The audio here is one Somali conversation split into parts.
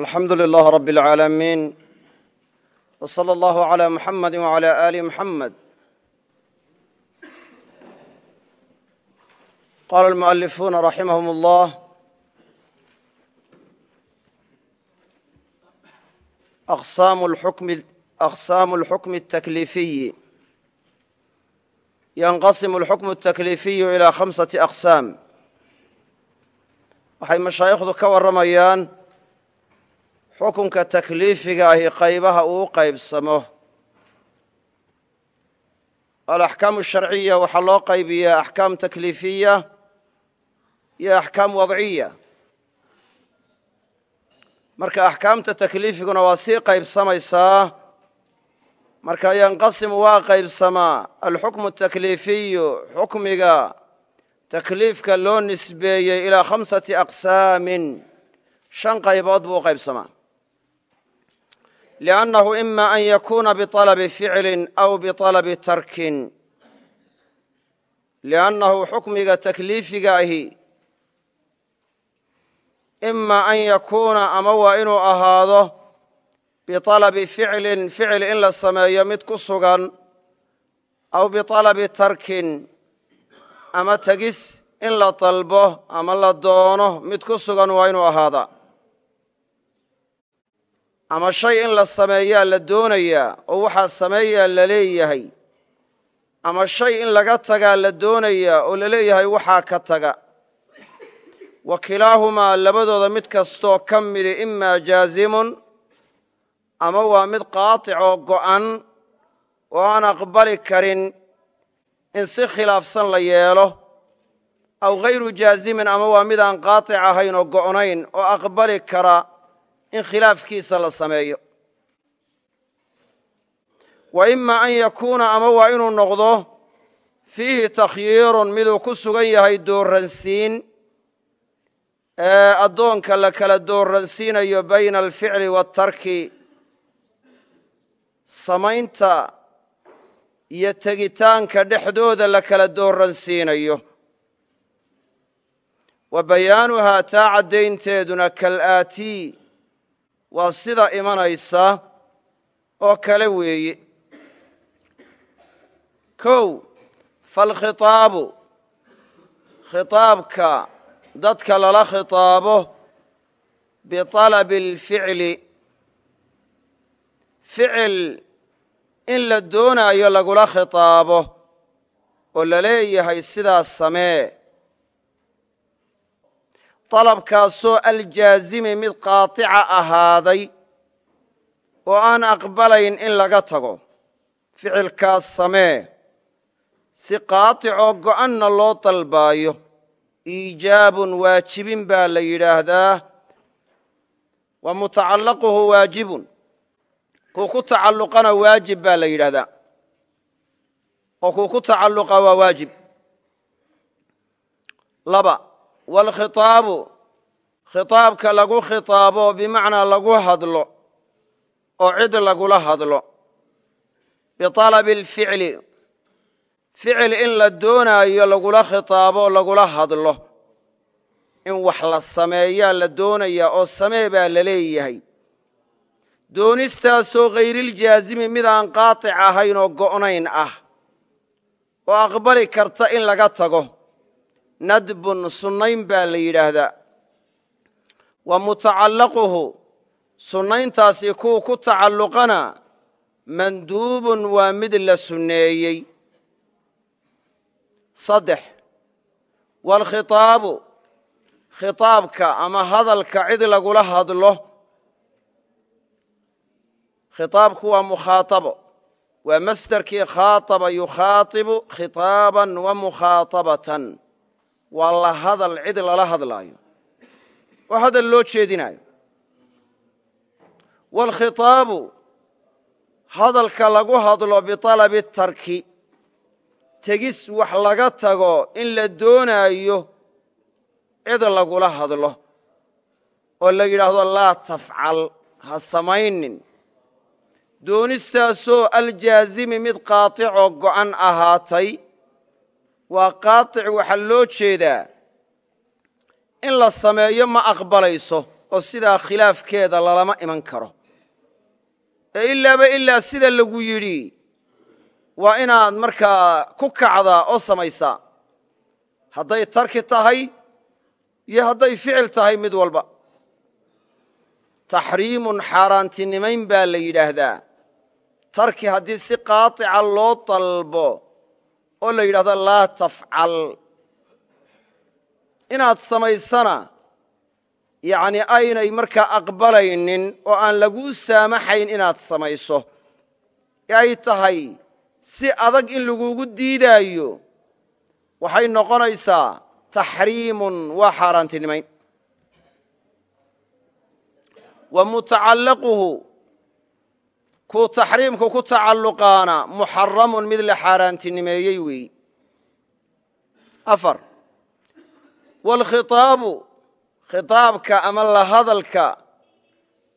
alxamdu lilah rab اlcaalamiin w slى allahu عlى muxamadi wعlى ali muxamed qala almu'alifuuna raximahum اllah aqsaamu اlxukmi الtakliifiyi yanqasimu اlxukmu الtakliifiyu ilى khamsati aqsaam waxay mashaayikhdu ka warramayaan xukunka takliifiga ahi qaybaha uu qaybsamo. Alaxkaamu sharciya waxaa loo qaybiyaa axkaam takliifiya iyo axkaam wadciya marka axkaamta takliifiguna waa sii qaybsamaysaa marka yanqasimu waa qaybsamaa alxukmu takliifiyu xukmiga takliifka loo nisbeeyey ilaa khamsati aqsaamin shan qaybood buu u qaybsamaa liannahu ima an yakuuna biطalabi ficlin aw biطalabi tarkin liannahu xukmiga takliifiga ahi ima an yakuuna ama waa inuu ahaado biطalabi ficlin ficil in la sameeyo mid ku sugan aw biطalabi tarkin ama tegis in la dalbo ama la doono mid ku sugan waa inuu ahaadaa ama shay in la sameeyaa la doonayaa oo waxaa sameeyaa la leeyahay. Ama shay in laga tagaa la doonayaa oo la leeyahay waxaa ka taga. Wa kilaahumaa labadooda mid kastoo ka midi imaa jaazimun ama waa mid qaatic oo go'an oo aan aqbali karin in si khilaafsan la yeelo. Aw hayru jaazimin ama waa mid aan qaatic ahayn oo go'nayn oo aqbali kara in khilaafkiisa la sameeyo. Wa ima an yakuuna ama waa inuu noqdo fiihi takhyiirun miduu ku sugan yahay dooransiin ee addoonka la kala dooransiinayo bayna alficli waatarki samaynta iyo tegitaanka dhexdooda la kala dooransiinayo wa bayaanuhaa taa caddaynteeduna kalaatii waa sida imanaysa oo kale weeye. Kow falkhitaabu. Khitaabka dadka lala khitaabo biطalabi alficli ficil in la doonaayo lagula khitaabo oo la leeyahay sidaas samee dalabkaasoo aljaazimi mid qaatica ahaaday oo aan aqbalayn in laga tago ficilkaas samee si qaaticoo go'anna loo dalbaayo iijaabun waajibin baa la yidhaahdaa wa mutacallaquhu waajibun kuu ku tacalluqana waajib baa la yidhaahdaa oo kuu ku tacalluqa waa waajib waalkhitaabu khitaabka lagu khitaabo bimacnaa lagu hadlo oo cid lagula hadlo biطalabi alficli ficil in la doonaayo lagula khitaabo lagula hadlo in wax la sameeyaa la doonayaa oo samee baa la leeyahay doonistaasoo hayriljaazimi mid aan qaatic ahayn oo go'nayn ah oo aqbali karta in laga tago nadbun sunnayn baa la yidhaahdaa. Wa mutacallaquhu sunnayntaasi kuu ku tacalluqana manduubun waa mid la sunneeyey. Saddex waalkhitaabu khitaabka ama hadalka cid lagula hadlo. Khitaabku waa mukhaatabo waa masderkii khaataba yukhaatibu khitaaban wa mukhaatabatan waa la hadal cid lala hadlaayo. Oo hadal loo jeedinaayo. Waalkhitaabu hadalka lagu hadlo biطalabi tarki. Tegis wax laga tago in la doonaayo cid lagula hadlo. Oo la yidhaahdo laa tafcal ha samaynin. Doonistaasoo aljaazimi mid qaaticoo go'an ahaatay waa qaatic waxaa loo jeedaa in la sameeyo ma aqbalayso oo sidaa khilaafkeeda lalama iman karo. Ee ilaaba ilaa sida lagu yidhi waa inaad markaa ku kacdaa oo samaysaa hadday tarki tahay iyo hadday ficil tahay mid walba. Taxriimun xaaraantinimayn baa la yidhaahdaa. Tarki haddii si qaaطica loo dalbo oo la yidhahdo laa tafcal. Inaad samaysana yacni aynay markaa aqbalaynin oo aan laguu saamaxayn inaad samayso. Ee ay tahay si adag in lagugu diidaayo waxay noqonaysaa taxriimun waa xaaraantinimayn. Wa mutacallaquhu kuu taxriimku ku tacalluqaana muxaramun mid la xaaraantinimeeyey weeyi afar waalkhitaabu khitaabka ama la hadalka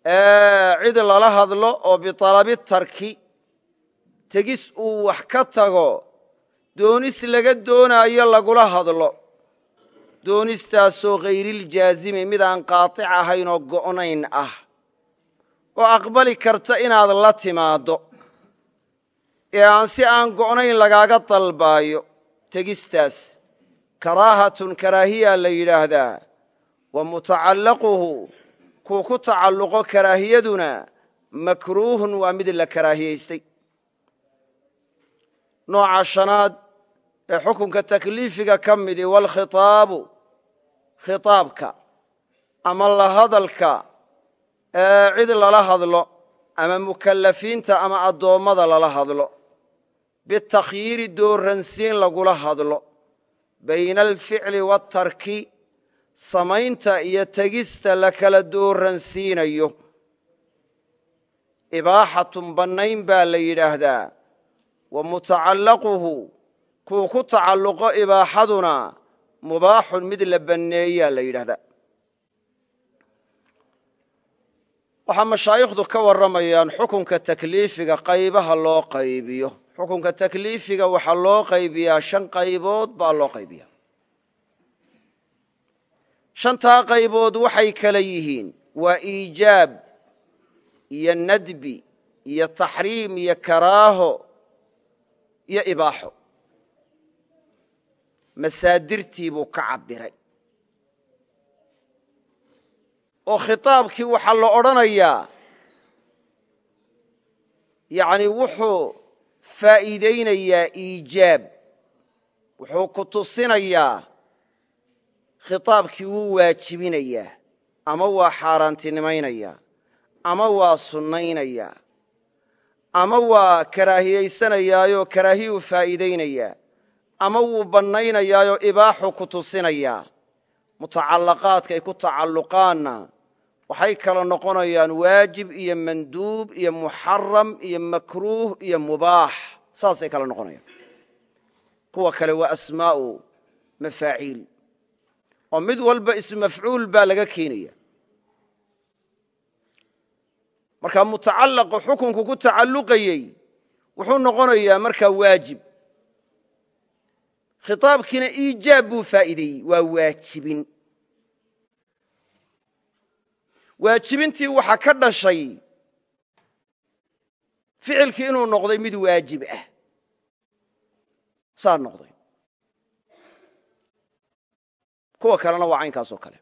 ee cid lala hadlo oo bitalabi tarki tegis uu wax ka tago doonis laga doonaayo lagula hadlo. Doonistaasoo khayriiljaazimi mid aan qaatic ahayn oo go'nayn ah oo aqbali karta inaad la timaaddo. Ee aan si aan go'nayn lagaaga dalbaayo tegistaas karaahatun karaahiyaa la yidhaahdaa wa mutacallaquhu kuu ku tacalluqo karaahiyaduna makruuhun waa mid la karaahiyaystay. Nooca shanaad ee xukunka takliifiga ka midi waalkhitaabu khitaabka ama la hadalka cid lala hadlo ama mukallafiinta ama addoommada lala hadlo. Bitakhyiiri dooransiin lagula hadlo. Bayna alficli waatarki samaynta iyo tegista la kala dooransiinayo ibaaxatun bannayn baa la yidhaahdaa. Wa mutacallaquhu kuu ku tacalluqo ibaaxaduna mubaaxun mid la banneeyaa la yidhahdaa waxaa mashaayikhdu ka warramayaan xukunka takliifiga qaybaha loo qaybiyo. Xukunka takliifiga waxaa loo qaybiyaa shan qaybood baa loo qaybiyaa. Shantaa qaybood waxay kala yihiin waa iijaab iyo nadbi iyo taxriim iyo karaaho iyo ibaaxo. Masaadirtii buu ka cabbiray oo khitaabkii waxaa la odhanayaa yacni wuxuu faa'iidaynayaa iijaab. Wuxuu ku tusinayaa khitaabkii wuu waajibinayaa ama waa xaaraantinimaynayaa ama waa sunnaynayaa ama waa karaahiyaysanayaayo karaahiyuu faa'iidaynayaa ama wuu bannaynayaayoo ibaaxu ku tusinayaa. Mutacallaqaadkay ku tacalluqaanna waxay kala noqonayaan waajib iyo manduub iyo muxaram iyo makruuh iyo mubaax saasay kala noqonayaan. Kuwa kale waa asmaa'u mafaaciil. Oo mid walba ismu mafcuul baa laga keenaya. Marka mutacallaqu xukunku ku tacalluqayey wuxuu noqonayaa markaa waajib. Khitaabkiina iijaab buu faa'iideeyey. Waa waajibin waajibintii waxaa ka dhashay ficilkii inuu noqday mid waajib ah. Saa noqday. Kuwa kalena waa caynkaas oo kale.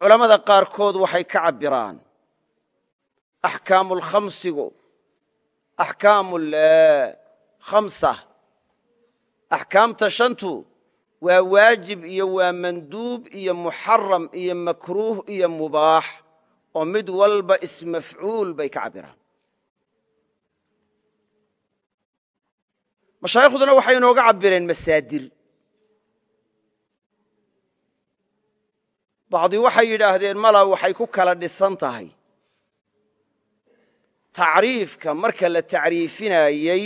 Culammada qaarkood waxay ka cabbiraan axkaamu lkhamsigu axkaamu khamsa axkaamta shantu waa waajib iyo waa manduub iyo muxaram iyo makruuh iyo mubaax oo mid walba ismafcuul bay ka cabbiraan mashaayikhduna waxay inooga cabbireen masaadir. Bacdi waxay yidhaahdeen mala waxay ku kala dhisan tahay. Tacriifka marka la tacriifinayey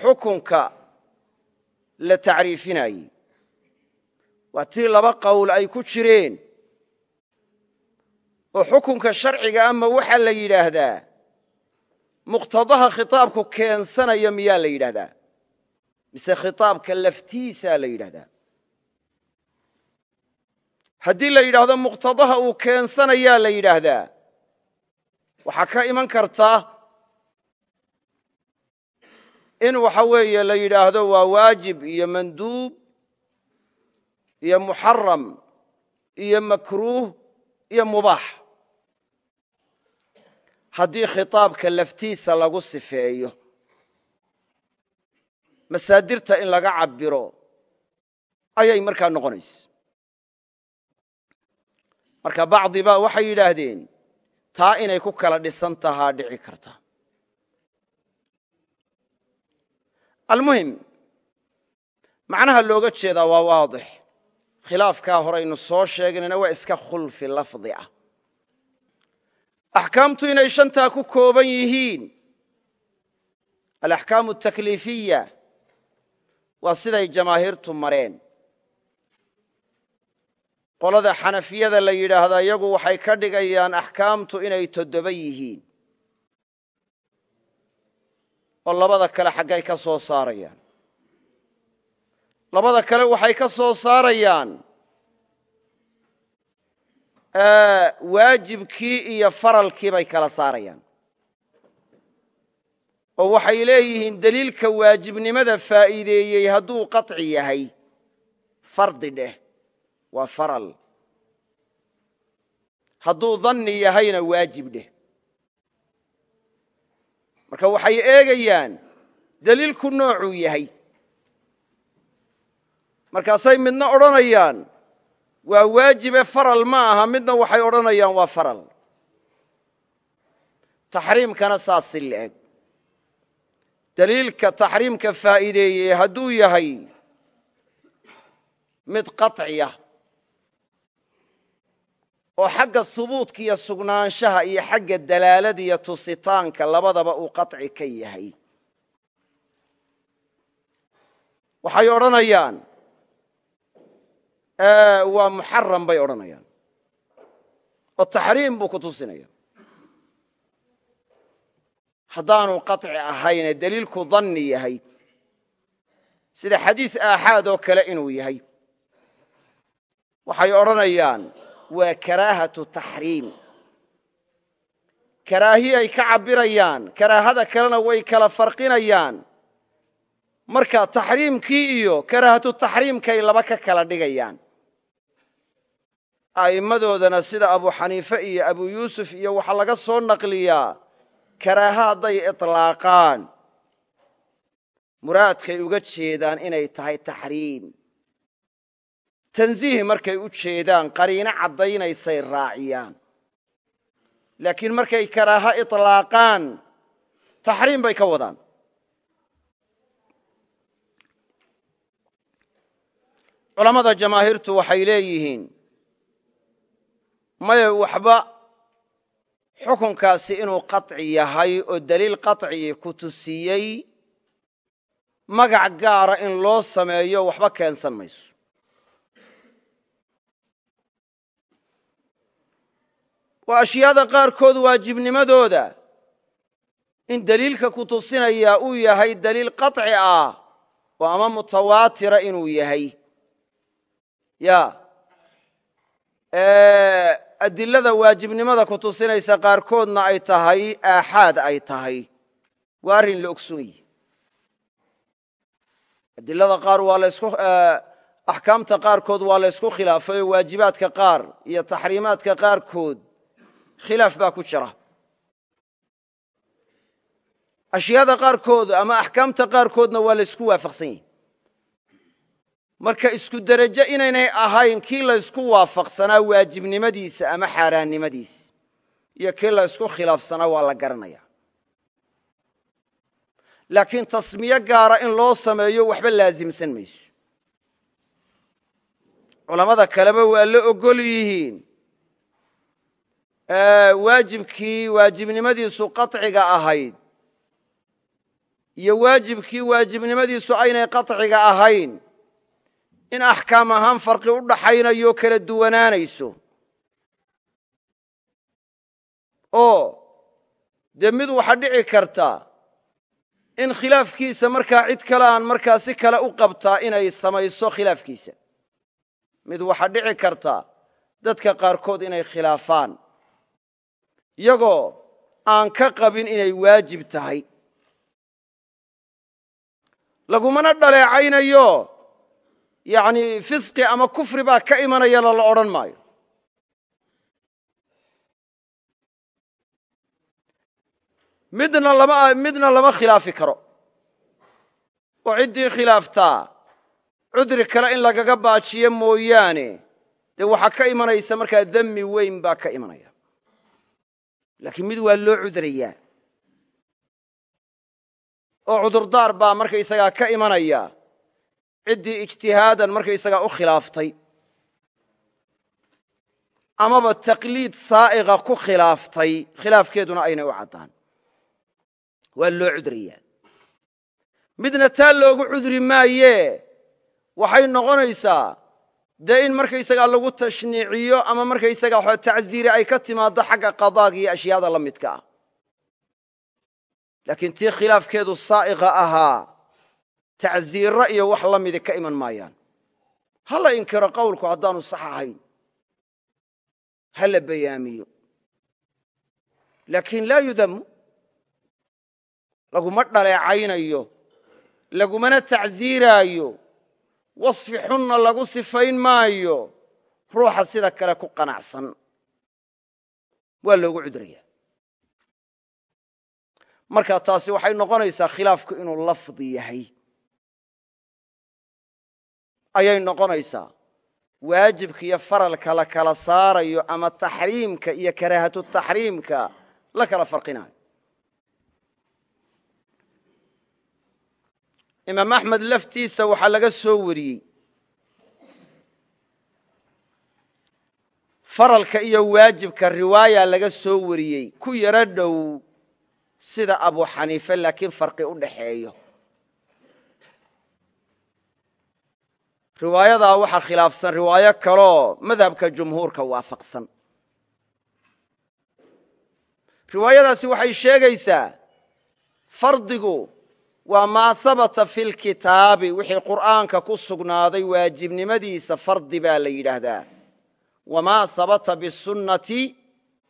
xukunka la tacriifinayey waa tii laba qowl ay ku jireen oo xukunka sharciga ama waxaa la yidhaahdaa muqtadaha khitaabku keensanaya miyaa la yidhahdaa mise khitaabka laftiisaa la yidhahdaa haddii la yidhaahdo muqtadaha uu keensanayaa la yidhaahdaa waxaa ka iman karta in waxa weeye la yidhaahdo waa waajib iyo manduub iyo muxaram iyo makruuh iyo mubaax haddii khitaabka laftiisa lagu sifeeyo masaadirta in laga cabiro ayay markaa noqonaysa. Marka bacdi ba waxay yidhaahdeen taa inay ku kala dhisan tahaa dhici karta almuhim macnaha looga jeedaa waa waadix. Khilaafkaa horeynu soo sheegnayna waa iska khulfi lafdi ah. Axkaamtu inay shantaa ku kooban yihiin. Alaxkaamu atakliifiya waa siday jamaahiirtu mareen. Qolada xanafiyada la yidhaahda iyagu waxay ka dhigayaan axkaamtu inay toddoba yihiin oo labada kale xaggay ka soo saarayaan. Labada kale waxay ka soo saarayaan waajibkii iyo faralkii bay kala saarayaan. Oo waxay leeyihiin deliilka waajibnimada faa'iideeyey hadduu qaطci yahay fardi dheh waa faral. Hadduu danni yahayna waajib dheh marka waxay eegayaan deliilku noocuu yahay. Markaasay midna odhanayaan waa waajibe faral ma aha midna waxay odhanayaan waa faral. Taxriimkana saas si la-eg deliilka taxriimka faa'iideeyey hadduu yahay mid qaطciya oo xagga hubuudka iyo sugnaanshaha iyo xagga dalaalada iyo tusitaanka labadaba uu qaطci ka yahay. Waxay odhanayaan waa muxaram bay odhanayaan. Oo taxriim buu ku tusinaya. Haddaanu qaطci ahayne deliilku danni yahay sida xadiis aaxaad oo kale inuu yahay. Waxay odhanayaan waa karaahatu taxriim. Karaahiyay ka cabbirayaan karaahada kalena way kala farqinayaan. Marka taxriimkii iyo karaahatu taxriimkay laba ka kala dhigayaan. A'immadoodana sida abu xaniife iyo abu yuusuf iyo waxaa laga soo naqliyaa karaaha hadday iطlaaqaan muraadkay uga jeedaan inay tahay taxriim tanziihi markay u jeedaan qariino caddaynaysay raaciyaan. Laakiin markay karaaha ilaaqaan taxriim bay ka wadaan. Culammada jamaahiirtu waxay leeyihiin maya waxba xukunkaasi inuu qaطci yahay oo daliil qaطcii ku tusiyey magac gaara in loo sameeyo waxba keensan mayso. Waa ashyaada qaarkood waajibnimadooda. In deliilka ku tusinaya uu yahay deliil qaطci ah oo ama mutawaatira inuu yahay. Ya. Adilada waajibnimada ku tusinaysa qaarkoodna ay tahay aaxaad ay tahay. Waa arrin la ogsoon yihi adilada qaar waa lasku axkaamta qaarkood waa la ysku khilaafay oo waajibaadka qaar iyo taxriimaadka qaarkood khilaaf baa ku jira. Ashyaada qaarkood ama axkaamta qaarkoodna waa la ysku waafaqsan yahi marka isku derajo inaynay ahayn kii la ysku waafaqsanaa waajibnimadiisa ama xaaraannimadiisa iyo kii la ysku khilaafsanaa waa la garanaya laakiin tasmiye gaara in loo sameeyo waxba laasimsan mayso. Culammada kaleba waa la ogol yihiin waajibkii waajibnimadiisu qaطciga ahayd. Iyo waajibkii waajibnimadiisu aynay qaطciga ahayn. In axkaam ahaan farqi u dhaxaynayo kala duwanaanayso. Oo dee mid waxa dhici karta in khilaafkiisa markaa cid kale aan markaa si kale u qabtaa inay samayso khilaafkiisa. Mid waxa dhici karta dadka qaarkood inay khilaafaan iyagoo aan ka qabin inay waajib tahay. Lagumana dhaleecaynayo yacni fisqi ama kufri baa ka imanayana la odhan maayo. Midna lama midna lama khilaafi karo. Oo ciddii khilaaftaa cudri kale in lagaga baajiyo mooyaane dee waxaa ka imanaysa markaa demi weyn baa ka imanaya laakiin mid waa loo cudrayaa oo cudurdaar baa markaysagaa ka imanaya. Ciddii ijtihaadan markaysagaa u khilaaftay. Amaba taqliid saa'iqa ku khilaaftay khilaafkeeduna aynay u caddaan. Waa loo cudrayaa midna taa loogu cudri maaye waxay noqonaysaa dee in markaysagaa lagu tashniiciyo ama markaysagaa tacziiri ay ka timaaddo xagga qadaaga iyo ashyaada la midka ah. Laakiin tii khilaafkeedu saa'iqa ahaa tacziirro iyo wax la midi ka iman maayaan. Ha la inkiro qowlku haddaanu sax ahayn. Ha la bayaamiyo. Laakiin laa yudamu laguma dhaleecaynayo lagumana tacziiraayo wasfi xunna lagu sifayn maayo ruuxa sida kale ku qanacsan. Waa loogu cudrayaa marka taasi waxay noqonaysaa khilaafku inuu lafdi yahay. Ayay noqonaysaa waajibka iyo faralka la kala saarayo ama taxriimka iyo karaahatu taxriimka la kala farqinayo imaam axmed laftiisa waxaa laga soo wariyey. Faralka iyo waajibka riwaaya laga soo wariyey. Ku yaro dhow sida abu xaniife laakiin farqi u dhaxeeyo. Riwaayadaa waxaa khilaafsan riwaayo kaloo madhabka jumhuurka waafaqsan. Riwaayadaasi waxay sheegaysaa fardigu waa maa habata fi lkitaabi wixii qur'aanka ku sugnaaday waajibnimadiisa fardi baa la yidhaahdaa. Wamaa habata bisunnati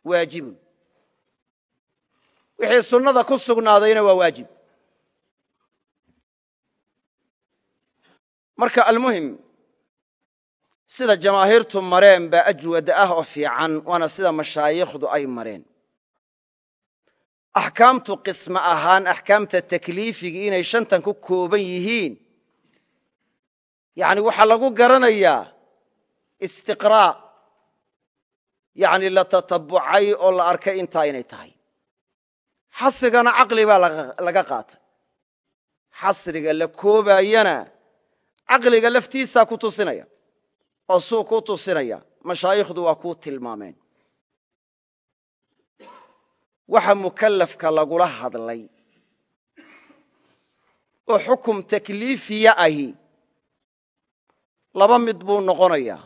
waajibun wixii sunnada ku sugnaadayna waa waajib. Marka almuhim sida jamaahiirtu mareen baa ajwada ah oo fiican waana sida mashaayikhdu ay mareen axkaamtu qismo ahaan axkaamta takliifiga inay shantan ku kooban yihiin. Yani waxaa lagu garanayaa istiqraa yani la tatabucay oo la arkay intaa inay tahay. Xasrigana caqli baa laga qaatay xasriga la koobayana caqliga laftiisaa ku tusinaya oo suu ku tusinaya mashaayikhdu waa kuu tilmaameen waxa mukallafka lagula hadlay. Oo xukum takliifiya ahi. Laba mid buu noqonayaa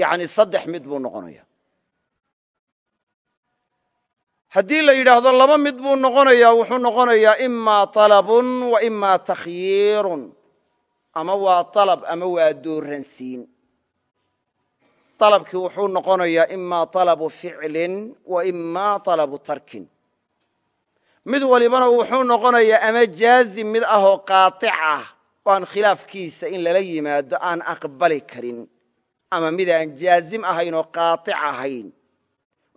yacni saddex mid buu noqonayaa haddii la yidhaahdo laba mid buu noqonayaa wuxuu noqonayaa imaa talabun wa imaa takhyiirun ama waa talab ama waa dooransiin talabkii wuxuu noqonayaa imaa talabu ficlin wa imaa talabu tarkin. Mid walibana wuxuu noqonayaa ama jaazim mid ah oo qaatic ah oo aan khilaafkiisa in lala yimaado aan aqbali karin ama mid aan jaazim ahayn oo qaatic ahayn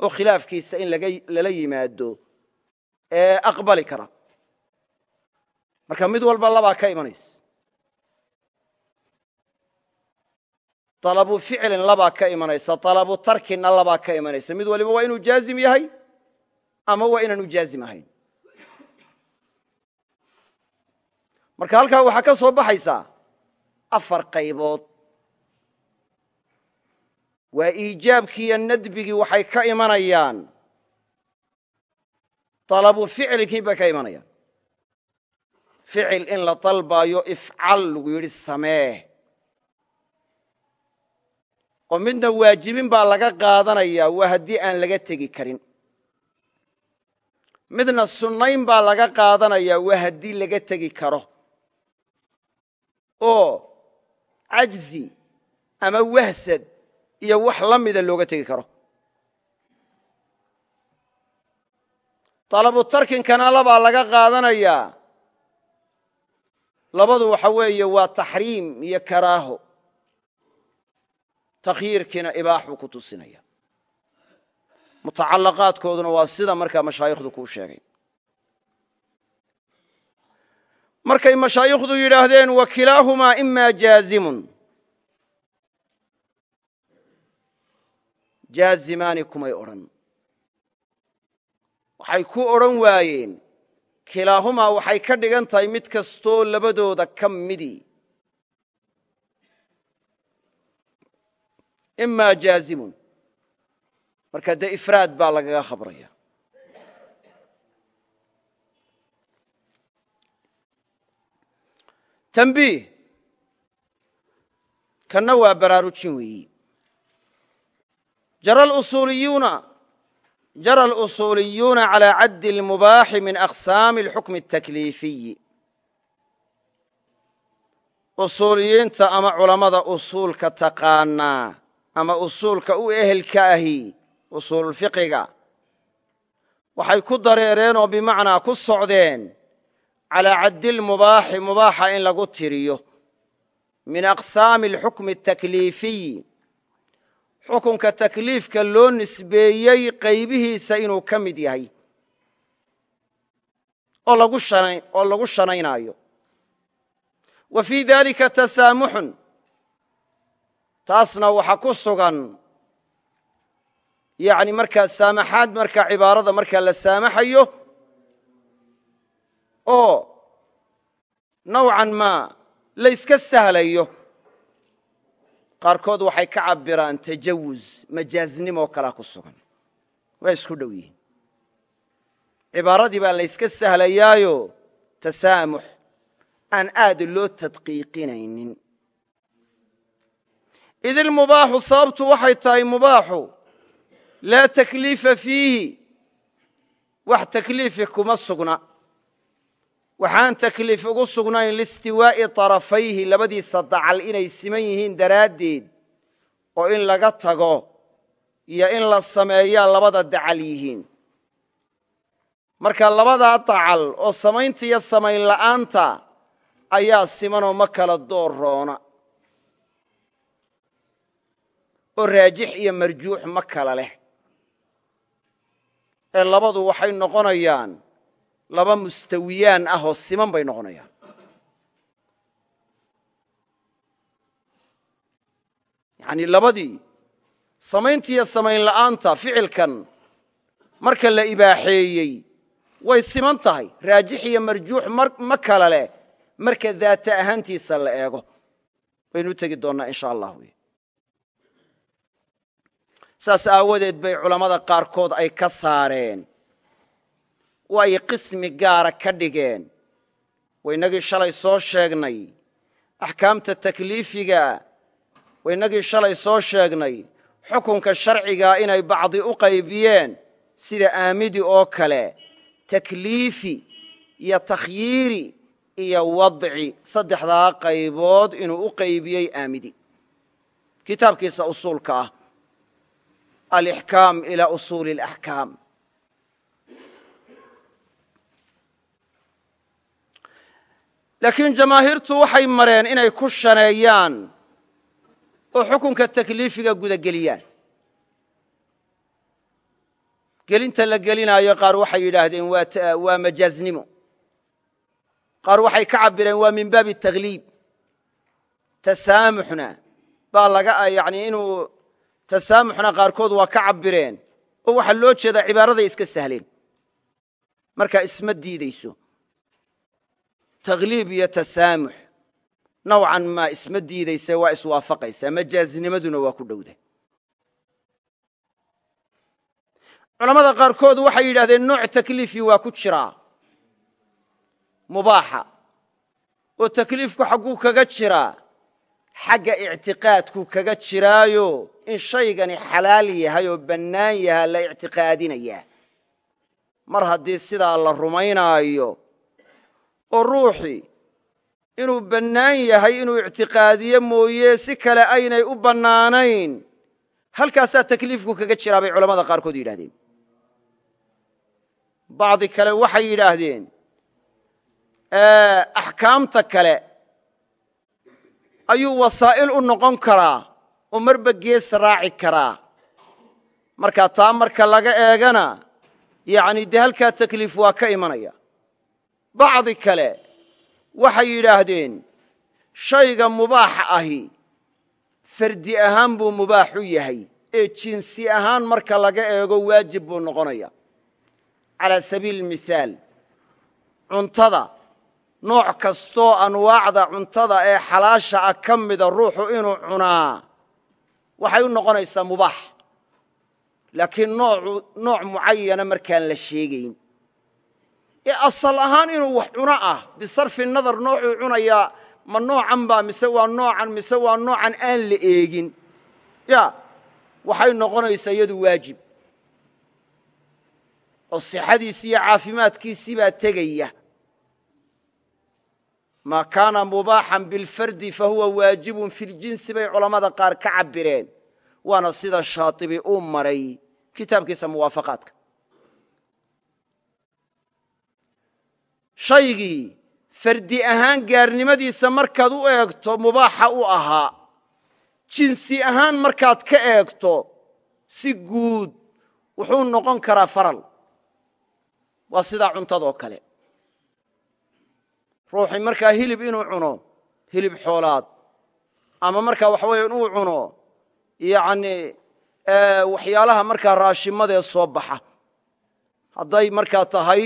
oo khilaafkiisa in lala yimaado aqbali kara. Marka mid walba labaa ka imanaysa talabu ficlin labaa ka imanaysa talabu tarkinna labaa ka imanaysa mid waliba waa inuu jaazim yahay ama waa inaanu jaazim ahayn marka halkaa waxaa ka soo baxaysaa afar qaybood waa iijaabkii iyo nadbigii waxay ka imanayaan talabu ficlinkii bay ka imanayaan ficil oo midna waajibin baa laga qaadanayaa waa haddii aan laga tegi karin. Midna sunnayn baa laga qaadanayaa waa haddii laga tegi karo. Oo cajzi ama wahsad iyo wax la mida looga tegi karo. Dalabu tarkinkana labaa laga qaadanayaa labadu waxa weeye waa taxriim iyo karaaho takhyiirkiina ibaaxuu ku tusinaya. Mutacallaqaadkooduna waa sida markaa mashaayikhdu kuu sheegay. Markay mashaayikhdu yidhaahdeen wa kilaahumaa imaa jaazimun. Jaazimaani kumay odhan. Waxay ku odhan waayeen kilaahumaa waxay ka dhigan tahay mid kastoo labadooda ka midii imaa jaazimun marka dee ifraad baa lagaga khabraya tanbiih kanna waa baraarujin weeyi jara usuuliyuuna jara alusuuliyuuna calى caddi اlmubaaxi min aqsaami اlxukmi الtakliifiyi usuuliyiinta ama culammada usuulka taqaanaa ama usuulka u ehelka ahi usuululfiqiga waxay ku dareereen oo bimacnaa ku socdeen calaa caddilmubaaxi mubaaxa in lagu tiriyo min aqsaami alxukmi atakliifiyi xukunka takliifka loo nisbeeyey qaybihiisa inuu ka mid yahay oo lagu oo lagu shanaynaayo wa fii dalika tasaamuxun taasna waxaa ku sugan yacni markaa saamaxaad markaa cibaarada markaa la saamaxayo oo nawcan maa la yska sahlayo. Qaarkood waxay ka cabiraan tajawuz majaaznimo kalaa ku sugan. Waa isku dhow yihiin. Cibaaradii baa la yska sahlayaayo tasaamux aan aad loo tadqiiqinaynin id ilmubaaxu sababtu waxay tahay mubaaxu laa takliifa fiihi wax takliifi kuma sugna waxaan takliif ugu sugnayn liistiwaa'i طarafayhi labadiisa dacal inay siman yihiin daraaddeed oo in laga tago iyo in la sameeyaa labada dacal yihiin marka labadaa dacal oo samaynta iyo samayn la'aanta ayaa simanoo ma kala door oo raajix iyo marjuux ma kala leh. Ee labadu waxay noqonayaan laba mustawiyaan ah oo siman bay noqonayaan. Yacni labadii samayntiiyo samayn la'aanta ficilkan marka la ibaaxeeyey way siman tahay. Raajix iyo marjuux ma kala leh. Marka daata ahaantiisa la eego. Waynu u tegi doonnaa insha allah saas aawadeed bay culammada qaarkood ay ka saareen. Oo ay qismi gaara ka dhigeen. Waynagii shalay soo sheegnay. Axkaamta takliifiga waynagii shalay soo sheegnay. Xukunka sharcigaa inay bacdi u qaybiyeen sida aamidi oo kale. Takliifi iyo takhyiiri iyo wadci saddexdaa qaybood inuu u qaybiyey aamidi. Kitaabkiisa usuulka ah alixkaam ilaa usuuli alaxkaam laakiin jamaahiirtu waxay mareen inay ku shaneeyaan oo xukunka takliifiga gudageliyaan gelinta la gelinaayo qaar waxay yidhaahdeen waa majaaznimo qaar waxay ka cabireen waa min baabi takhliib tasaamuxna baa tasaamuxna qaarkood waa ka cabireen oo waxaa loo jeedaa cibaaraday iska sahleen. Markaa isma diidayso. Takhliib iyo tasaamux nawcan maa isma diidayse waa iswaafaqaysaa majaaznimaduna waa ku dhowda culammada qaarkood waxay yidhahdeen nooc takliifi waa ku jiraa mubaaxa. Oo takliifku xagguu kaga jiraa xagga ictiqaadku kaga jiraayo in shaygani xalaal yahay oo bannaan yahaa la ictiqaadinayaa mar haddii sidaa la rumaynaayo oo ruuxii inuu bannaan yahay inuu ictiqaadiyo mooye si kale aynay u bannaanayn halkaasaa takliifku kaga jiraa bay culamada qaarkood yidhahdeen bacdi kale waxay yidhaahdeen axkaamta kale ayuu wasaa'il u noqon karaa oo marba gees raaci karaa. Markaa taa marka laga eegana yacni dee halkaa takliif waa ka imanaya. Bacdi kale waxay yidhaahdeen shayga mubaaxa ahi fardi ahaan buu mubaax u yahay ee jinsi ahaan marka laga eego waajib buu noqonaya. Calaa sabiili mihaal cuntada nooc kastoo anwaacda cuntada ee xalaasha ah ka mida ruuxu inuu cunaa. Waxay u noqonaysaa mubaax laakiin nooc mucayana markaan la sheegayn. Ee asal ahaan inuu wax cuno ah bisarfi nadar noocuu cunayaa ma noocan baa mise waa noocan mise waa noocan aan la eegin. Ya waxay noqonaysaa iyadu waajib. Oo sixadiisi iyo caafimaadkiisii baa tegaya maa kaana mubaaxan bilfardi fa huwa waajibun fi ljinsi bay culammada qaar ka cabireen waana sida shaatibi uu maray kitaabkiisa muwaafaqaadka. Shaygii fardi ahaan gaarnimadiisa markaad u eegto mubaaxa u ahaa. Jinsi ahaan markaad ka eegto si guud wuxuu noqon karaa faral. Waa sidaa cuntadoo kale ruuxii markaa hilib inuu cuno hilib xoolaad. Ama markaa waxa weeye inuu cuno yacni waxyaalaha markaa raashimadee soo baxa. Hadday markaa tahay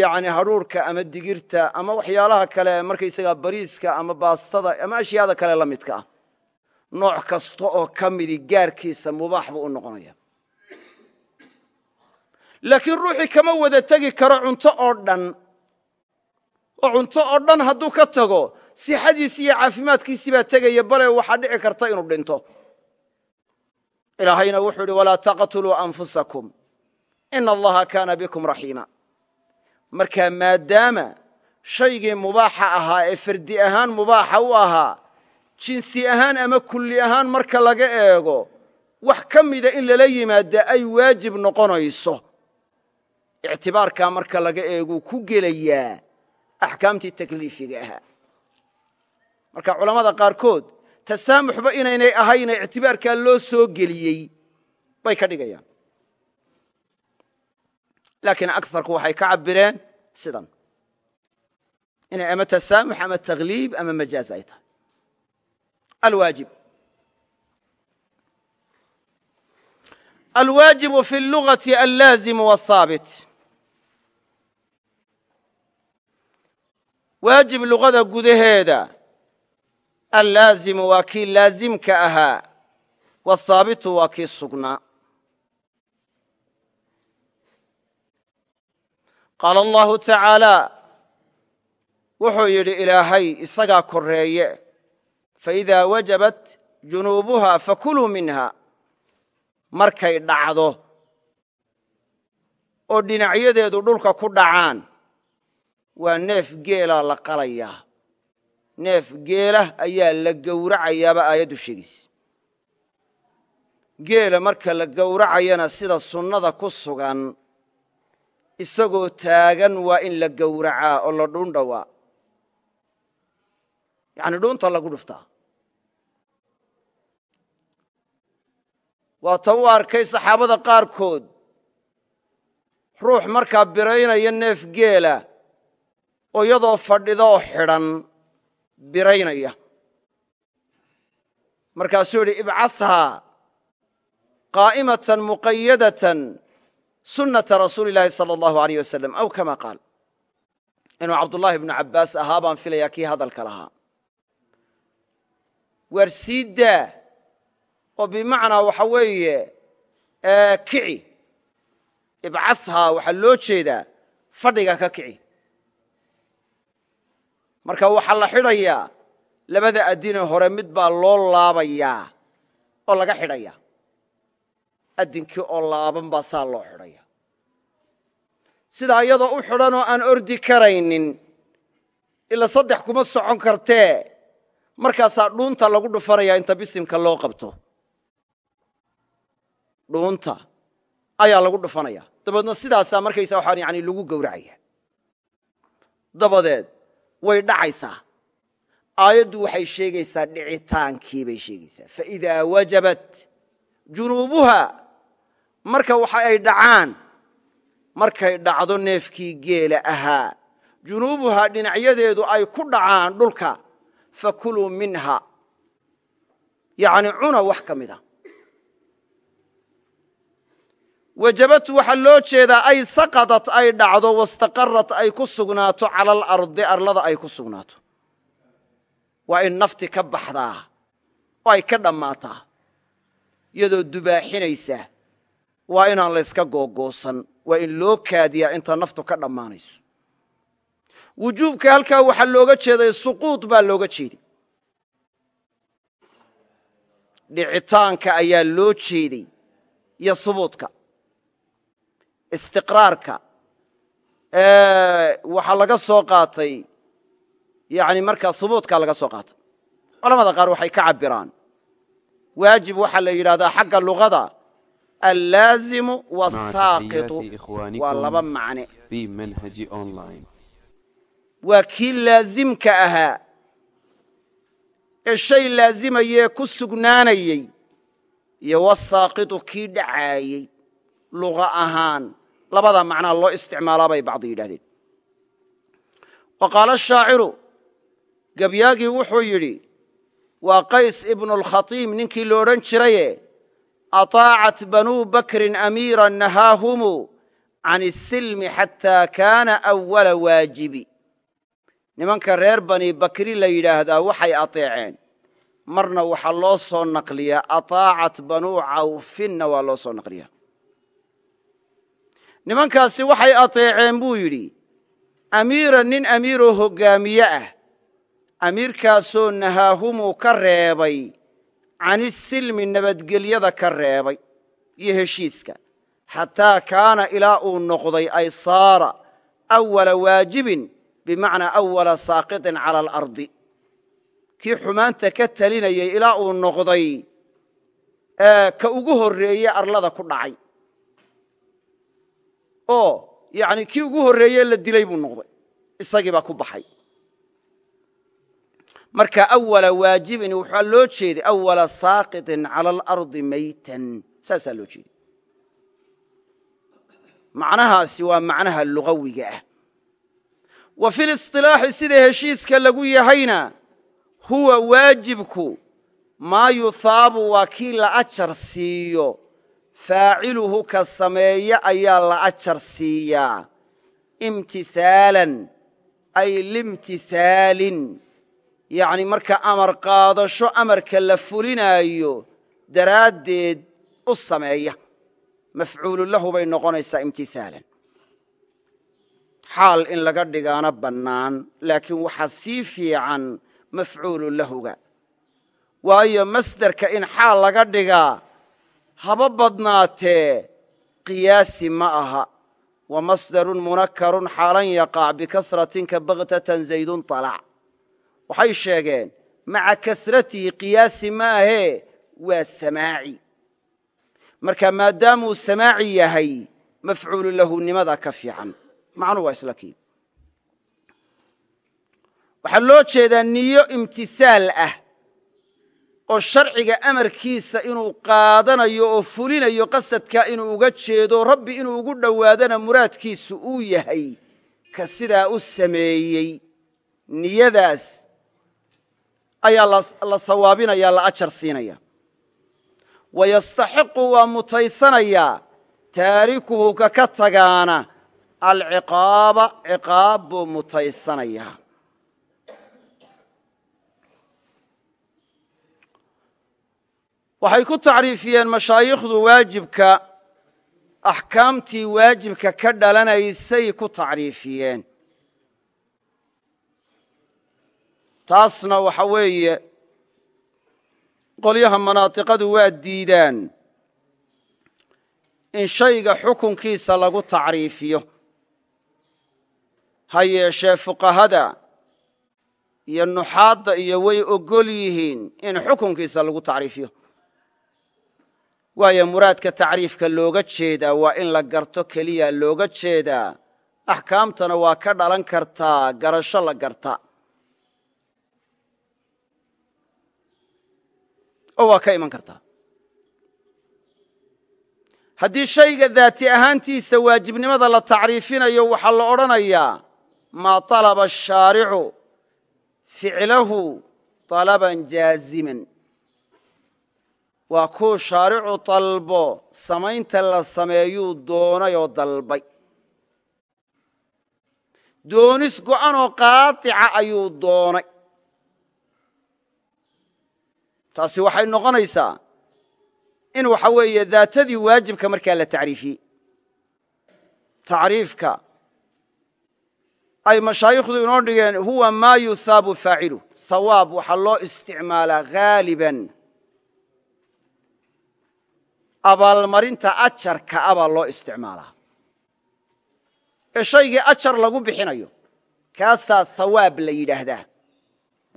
yacni hadhuurhka ama digirta ama waxyaalaha kale markaysagaa bariiska ama baastada ama ashyaada kale la midka ah. Nooc kasta oo ka midi gaarkiisa mubaax buu u noqonaya laakiin ruuxii kama wada tegi karo cunto oo dhan oo cunto oo dhan hadduu ka tago sixadiisi iyo caafimaadkiisii baa tegaya bale waxaa dhici karta inuu dhinto. Ilaahayna wuxuu idhi walaa taqtuluu anfusakum. Ina allaha kaana bikum raxiima markaa maadaama shaygii mubaaxa ahaa ee fardi ahaan mubaaxa u ahaa jinsi ahaan ama kulli ahaan marka laga eego wax ka mida in lala yimaada ay waajib noqonayso. Ictibaarkaa marka laga eeguu ku gelayaa axkaamtii takliifiga ahaa. Marka culammada qaarkood tasaamuxba inaynay ahayne ictibaarkaa loo soo geliyey bay ka dhigayaan. Laakiin agarku waxay ka cabireen sidan. Inay ama tasaamux ama takhliib ama majaaz ay tahay. Alwaajib. Alwaajibu fi wاhaabit waajib luqada gudaheeda. Allaazimu waa kii laazimka ahaa wahaabitu waa kii sugnaa qaala allahu tacaalaa wuxuu yidhi ilaahay isagaa korreeye. Faidaa wajabat junuubuhaa fakuluu minha. Markay dhacdo oo dhinacyadeedu dhulka ku dhacaan waa neef geelaa la qalayaa neef geela ayaa la gowracayaaba aayaddu sheegaysa geela marka la gowracayana sida sunnada ku sugan isagoo taagan waa in la gowracaa oo la dhuundhawaa yacni dhuunta lagu dhuftaa waa ta u arkay saxaabada qaarkood. Ruux markaa biraynaya neef geela oo iyadoo fadhida oo xidhan biraynaya. Markaasuu yidhi ibcashaa qaa'imatan muqayadatan sunnata rasuuli illaahi sala allahu aleyh wasalam aw kama qaal. Inuu cabdullaahi ibnu cabbaas ahaa baan filayaa kii hadalka lahaa. Waar sii oo bimacnaa waxa weeye kici. Ibcashaa waxaa loo jeedaa fadhiga ka kici marka waxaa la xidhayaa labada addine hore mid baa loo laabayaa oo laga xidhaya. Addinkii oo laaban baa saa loo xidhaya. Sidaa iyadoo u xidhan oo aan ordi karaynin ila saddex kuma socon kartee markaasaa dhuunta lagu dhufanayaa inta bisimka loo qabto. Dhuunta ayaa lagu dhufanaya dabeedna sidaasaa markaysa waxaan yani lagu gowracaya. Dabadeed way dhacaysaa aayaddu waxay sheegaysaa dhicitaankii bay sheegaysaa. Faidaa wajabat junuubuha marka waxa ay dhacaan markay dhacdo neefkii geela ahaa junuubuhaa dhinacyadeedu ay ku dhacaan dhulka fakuluu minha. Yacni cuna wax ka mida wajabat waxaa loo jeedaa ay saqadat ay dhacdo wastaqarat ay ku sugnaato cala alardi arlada ay ku sugnaato. Waa in nafti ka baxdaa oo ay ka dhammaataa iyadoo dubaaxinaysa. Waa inaan layska googoosan waa in loo kaadiyaa inta naftu ka dhammaanayso. Wujuubka halkaa waxaa looga jeeday suquud baa looga jeeday. Dhicitaanka ayaa loo jeeday iyo subuudka istiqraarka. Waxa laga soo qaatay yani markaa subuudkaa laga soo qaatay. Culamada qaar waxay ka cabiraan waajib waxaa la yidhahdaa xagga luqada allaazimu wasaaqitu waa laba macne. waa kii laazimka ahaa ee shay laazimayee ku sugnaanayey iyo wasaaqitu kii dhacaayey luqa ahaan labada macnaa loo isticmaalaa bay bacdi yidhahdeen wa qaala shaaciru gebyaagii wuxuu yidhi waa qays ibnu lkhatiim ninkii lo odhan jiraye ataacat banuu bakrin amiira nahaahumu can isilmi xataa kaana awala waajibi. Nimanka reer bani bakri la yidhaahdaa waxay ateeceen marna waxaa loo soo naqliyaa ataacat banuu cawfinna waa loo soo naqliyaa nimankaasi waxay ateeceen buu yidhi amiiran nin amiiroo hoggaamiye ah amiirkaasoo nahaahumuu ka reebay canisilmi nabadgelyada ka reebay iyo heshiiska xataa kaana ilaa uu noqday ay saara awala waajibin bimacnaa awala saaqiطin cala alardi kii xumaanta ka talinayay ilaa uu noqday ka ugu horreeye arlada ku dhacay oo yani kii ugu horreeye la dilay buu noqday. Isagii baa ku baxay. Marka awala waajibin waxaa loo jeeday awala saaqiطin cala alardi maytan. Saasaa loo jeeday. Macnahaasi waa macnaha lugawiga ah. Wa fi lisilaaxi sida heshiiska lagu yahayna huwa waajibku maa yuhaabu waa kii la ajar siiyo faaciluhu ka sameeye ayaa la ajar siiyaa imtisaalan ay limtisaalin. Yacni marka amar qaadasho amarka la fulinaayo daraaddeed u sameeya. Mafcuulu lahu bay noqonaysaa imtisaalan. Xaal in laga dhigaana bannaan laakiin waxaa sii fiican mafcuulu lahuga. Waayo masderka in xaal laga dhigaa haba badnaatee qiyaasi ma aha. Wa masdarun munakarun xaalan yaqac bikasratin ka baktatan zaydun طalac waxay sheegeen maca kasratihi qiyaasi ma ahee waa samaaci. Marka maadaamuu samaaci yahay mafcuulu lahunimada ka fiican. Macnuhu waa isla kii. Waxaa loo jeedaa niyo imtisaal ah oo sharciga amarkiisa inuu qaadanayo oo fulinayo qasadka inuu uga jeedo rabbi inuu ugu dhowaadana muraadkiisu uu yahay ka sidaa u sameeyey. Niyadaas ayaa la sawaabinaya la ajar siinaya. Wayastaxiqu waa mutaysanayaa taarikuhu ka ka tagaana. Alciqaaba ciqaab buu mutaysanayaa waxay ku tacriifiyeen mashaayikhdu waajibka axkaamtii waajibka ka dhalanaysay ku tacriifiyeen. Taasna waxa weeye qolyaha manaatiqadu waa diidaan in shayga xukunkiisa lagu tacriifiyo. Ha yeeshee fuqahada iyo nuxaadda iyo way ogol yihiin in xukunkiisa lagu tacriifiyo waayo muraadka tacriifka looga jeedaa waa in la garto keliya looga jeedaa axkaamtana waa ka dhalan kartaa garasho la garta oo waa ka iman kartaa haddii shayga daati ahaantiisa waajibnimada la tacriifinayo waxaa la odhanayaa maa طalaba الshaaricu ficlahu طalaban jaaziman waa kuu shaaricu dalbo samaynta la sameeyuu doonay oo dalbay. Doonis go'anoo qaaطica ayuu doonay. Taasi waxay noqonaysaa in waxa weeye daatadii waajibka markaa la tacriifiyey. Tacriifka ay mashaayikhdu inoo dhigeen huwa maa yusaabu faacilu. Sawaab waxaa loo isticmaalaa haaliban abaalmarinta ajarka a baa loo isticmaalaa. Ee shaygii ajar lagu bixinayo kaasaa sawaab la yidhaahdaa.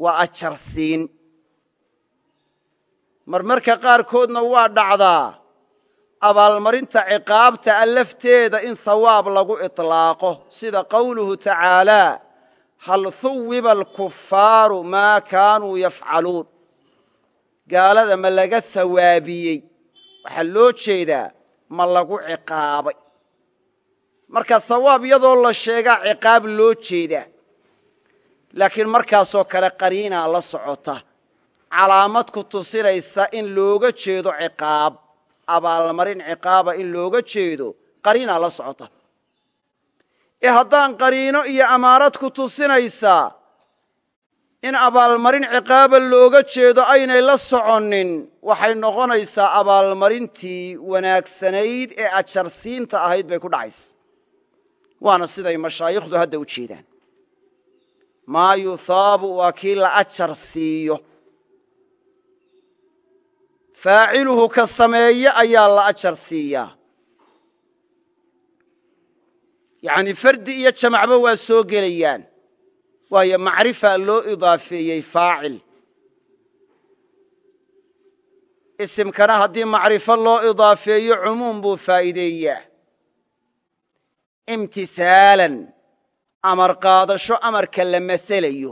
Waa ajar siin. Marmarka qaarkoodna waa dhacdaa abaalmarinta ciqaabta a lafteeda in sawaab lagu iطlaaqo sida qowluhu tacaalaa hal huwiba alkufaaru maa kaanuu yafcaluun. Gaalada ma laga hawaabiyey waxaa loo jeedaa ma lagu ciqaabay. Marka sawaab iyadoo la sheegaa ciqaab loo jeedaa. Laakiin markaasoo kale qariinaa la socota. Calaamad ku tusinaysa in looga jeedo ciqaab. Abaalmarin ciqaaba in looga jeedo qariinaa la socota. Ee haddaan qariino iyo amaarad ku tusinaysaa in abaalmarin ciqaaba looga jeedo aynay la soconnin waxay noqonaysaa abaalmarintii wanaagsanayd ee ajarsiinta ahayd bay ku dhacaysa. Waana siday mashaayikhdu hadda u jeedaan. Maa yuhaabu waa kii la ajar siiyo faaciluhu ka sameeye ayaa la ajar siiyaa yacni fardi iyo jamacba waa soo gelayaan waayo macrifa loo idaafeeyey faacil. Isimkana haddii macrifo loo idaafeeyo cumuum buu faa'iideeyaa. Imtisaalan amar qaadasho amarka la maselayo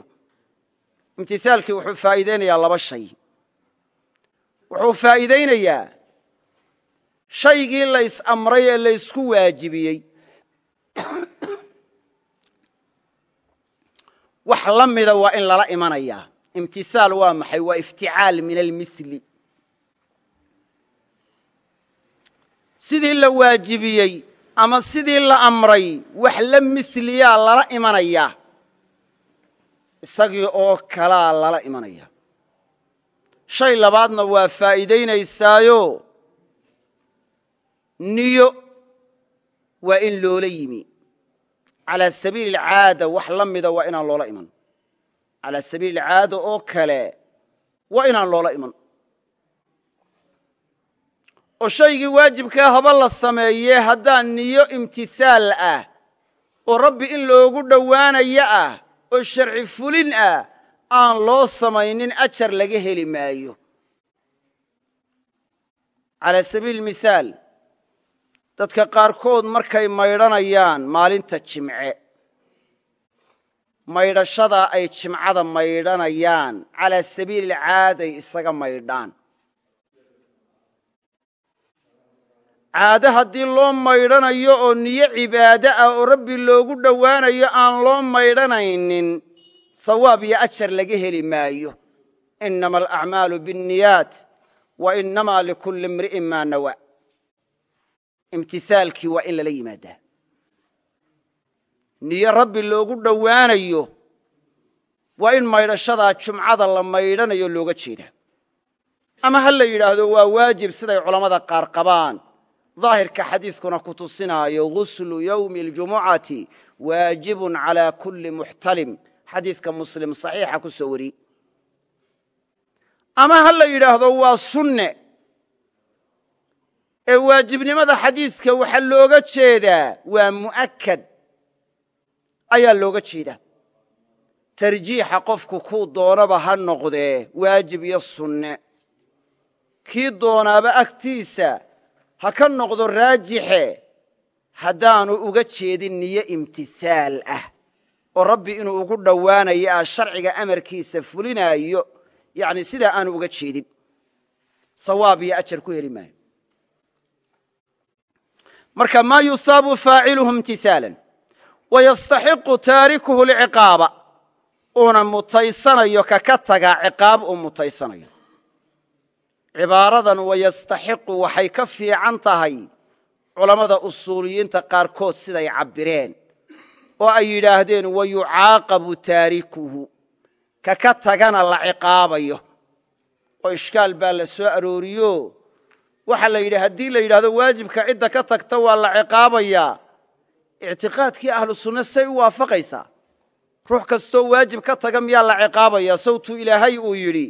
imtisaalkii wuxuu faa'iideynayaa laba shay. Wuxuu faa'iideynayaa shaygii lays amray ee laysku waajibiyey wax la mida waa in lala imanayaa imtisaal waa maxay? Waa ifticaal min almisli. Sidii la waajibiyey ama sidii la amray wax la misliyaa lala imanayaa isagii oo kalaa lala imanaya. Shay labaadna waa faa'iidaynaysaayo niyo waa in loola yimi calaa sabiili alcaada wax la mida waa inaan loola iman. Calaa sabiili alcaada oo kale waa inaan loola iman. Oo shaygii waajibkaa haba la sameeyee haddaan niyo imtisaal ah oo rabbi in loogu dhowaanayo ah oo sharci fulin ah aan loo samaynin ajar laga heli maayo. Calaa sabiili mihaal dadka qaarkood markay maydhanayaan maalinta jimce. Maydhashadaa ay jimcada maydhanayaan. Calaa sabiili alcaaday isaga maydhaan. Caado haddii loo maydhanayo oo niyo cibaado ah oo rabbi loogu dhowaanayo aan loo maydhanaynin sawaab iyo ajar laga heli maayo. Inama alacmaalu biاnniyaat wa inamaa likulli imri'in maa nawa imtisaalkii waa in lala yimaadaa. Niyo rabbi loogu dhowaanayo waa in maydhashadaa jumcada la maydhanayo looga jeedaa. Ama ha la yidhaahdo waa waajib siday culammada qaar qabaan. Daahirka xadiiskuna ku tusinaayo guslu yowmi اljumucati waajibun calaa kulli muxtalim. Xadiiska muslim saxiixa ku soo wariyey ama ha la yidhaahdo waa sunne ee waajibnimada xadiiska waxaa looga jeedaa waa mu'akad ayaa looga jeedaa. Tarjiixa qofku kuu doonaba ha noqdee waajib iyo sunne. Kii doonaaba agtiisa ha ka noqdo raajixe haddaanu uga jeedin niyo imtihaal ah oo rabbi inuu ugu dhowaanayo ah sharciga amarkiisa fulinaayo yacni sidaa aanu uga jeedin. Sawaab iyo ajar ku heli maayo marka maa yusaabu faaciluhu imtihaalan wayastaxiqu taarikuhu lciqaaba uuna mutaysanayo kaka tagaa ciqaab uu mutaysanayo. Cibaaradan wayastaxiqu waxay ka fiican tahay culammada usuuliyiinta qaarkood siday cabbireen. Oo ay yidhaahdeen wayucaaqabu taarikuhu. Kaka tagana la ciqaabayo. Oo ishkaal baa la soo arooriyo waxaa la yidhi haddii la yidhahdo waajibka cidda ka tagta waa la ciqaabayaa ictiqaadkii ahlu sunne say u waafaqaysaa ruux kastoo waajib ka taga miyaa la ciqaabayaa sawtuu ilaahay uu yidhi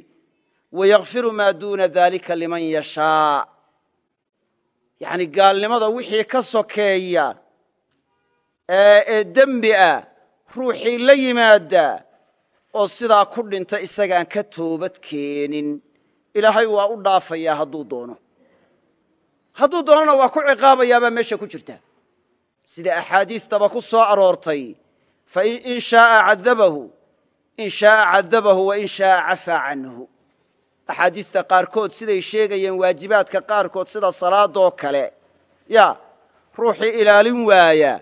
wayakfiru maa duuna daalika liman yashaa. Yacni gaalnimada wixii ka sokeeya ee dembi ah ruuxii la yimaada oo sidaa ku dhinta isagaan ka toobad keenin. Ilaahay waa u dhaafayaa hadduu doono hadduu doonona waa ku ciqaabayaabaa meesha ku jirta. Sida axaadiistaba ku soo aroortay fain shaaa cadabahu in shaaa cadabahu wain shaaa cafaa canhu. Axaadiista qaarkood siday sheegayeen waajibaadka qaarkood sida salaadoo kale. Ya ruuxii ilaalin waaya